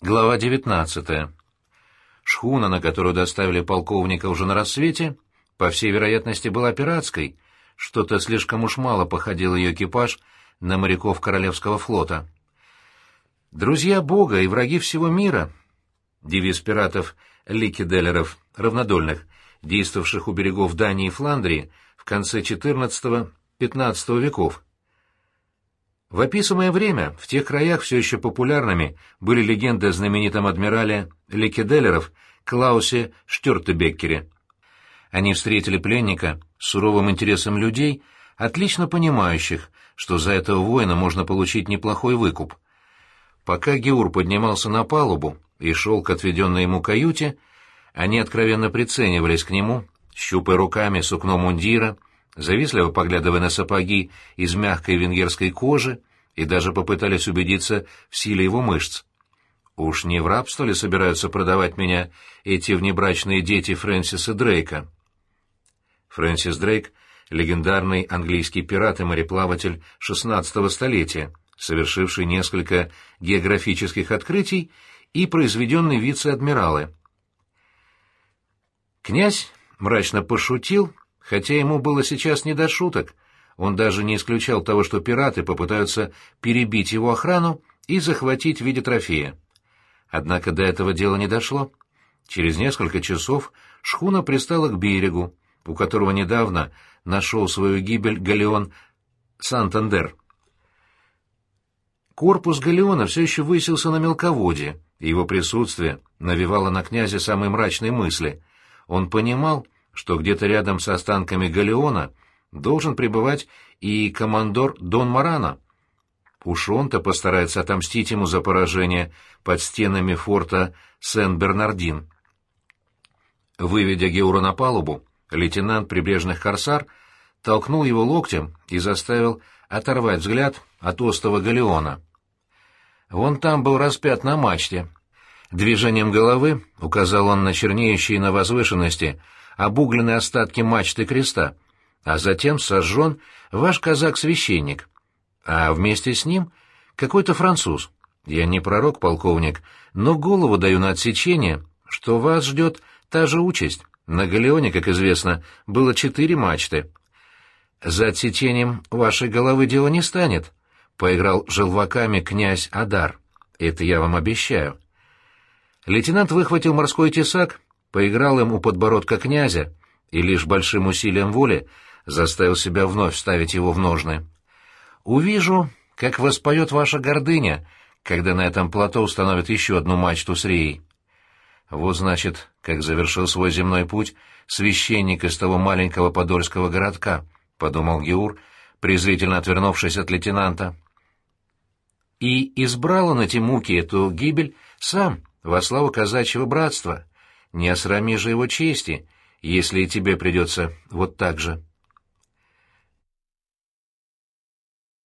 Глава 19. Шхуна, на которую доставили полковника уже на рассвете, по всей вероятности, была пиратской. Что-то слишком уж мало походил ее экипаж на моряков Королевского флота. «Друзья Бога и враги всего мира» — девиз пиратов Ликиделлеров, равнодольных, действовавших у берегов Дании и Фландрии в конце XIV-XV веков — в описанное время в тех краях все еще популярными были легенды о знаменитом адмирале Лекеделлеров Клаусе Штёртебеккере. Они встретили пленника с суровым интересом людей, отлично понимающих, что за этого воина можно получить неплохой выкуп. Пока Геур поднимался на палубу и шел к отведенной ему каюте, они откровенно приценивались к нему, щупая руками сукно мундира, завистливо поглядывая на сапоги из мягкой венгерской кожи, и даже попытались убедиться в силе его мышц. Уж не в рабство ли собираются продавать меня эти внебрачные дети Фрэнсиса Дрейка? Фрэнсис Дрейк — легендарный английский пират и мореплаватель XVI столетия, совершивший несколько географических открытий и произведенный вице-адмиралы. Князь мрачно пошутил, хотя ему было сейчас не до шуток. Он даже не исключал того, что пираты попытаются перебить его охрану и захватить в виде трофея. Однако до этого дела не дошло. Через несколько часов шхуна пристала к берегу, у которого недавно нашел свою гибель галеон Сантандер. Корпус галеона все еще высился на мелководье, и его присутствие навевало на князя самые мрачные мысли. Он понимал, что где-то рядом с останками галеона должен пребывать и командор Дон Марана. Уж он-то постарается отомстить ему за поражение под стенами форта Сен-Бернардин. Выведя Геура на палубу, лейтенант прибрежных корсар толкнул его локтем и заставил оторвать взгляд от остова галеона. Вон там был распят на мачте. Движением головы указал он на чернеющие на возвышенности обугленные остатки мачты креста, а затем сожжен ваш казак-священник, а вместе с ним какой-то француз. Я не пророк, полковник, но голову даю на отсечение, что вас ждет та же участь. На галеоне, как известно, было четыре мачты. За отсечением вашей головы дело не станет, — поиграл желваками князь Адар. Это я вам обещаю. Лейтенант выхватил морской тесак, поиграл им у подбородка князя и лишь большим усилием воли заставил себя вновь вставить его в ножны. «Увижу, как воспоет ваша гордыня, когда на этом плато установят еще одну мачту с реей». Вот, значит, как завершил свой земной путь священник из того маленького подольского городка, — подумал Геур, презрительно отвернувшись от лейтенанта. И избрал он эти муки, эту гибель, сам, во славу казачьего братства. Не осрами же его чести, если и тебе придется вот так же.